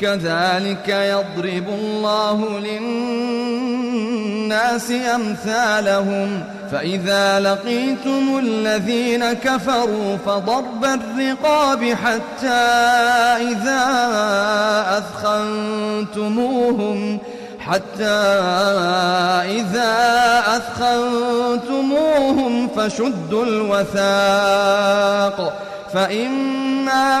كذلك يضرب الله للناس أمثالهم. فإذا لقيتم الذين كفروا فضرب الرقاب حتى إذا أثخنتموهم. حتى إذا أثخنتموهم فشدوا الوثاق. فإما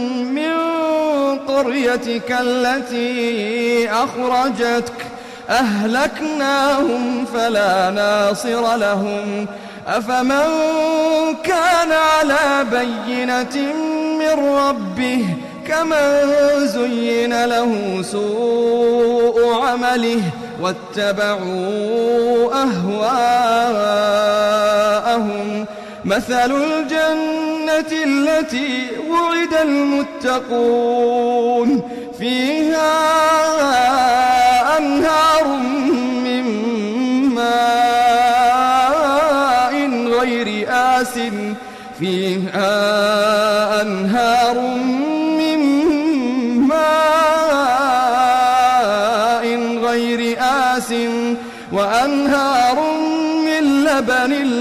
قريتك التي أخرجتك أهلكناهم فلا ناصر لهم. أفمن كان على بينة من ربه كمن زين له سوء عمله واتبعوا أهواءهم. مثل الجنة التي وعد المتقون. فيها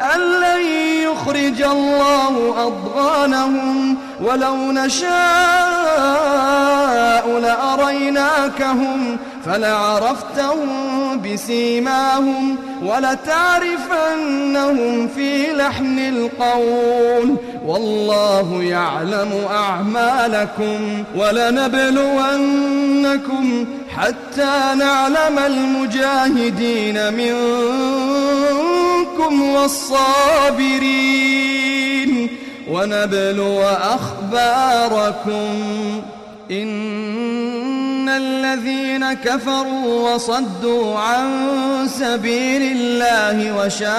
أن يخرج الله أضغانهم ولو نشاء لأريناكهم فلعرفتهم بسيماهم ولتعرفنهم في لحن القول والله يعلم أعمالكم ولنبلونكم حتى نعلم المجاهدين منكم والصابرين ونبلو أخباركم. إن الذين كفروا وصدوا عن سبيل الله وشاقوا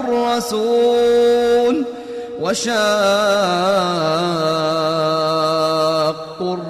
الرسول وشاقوا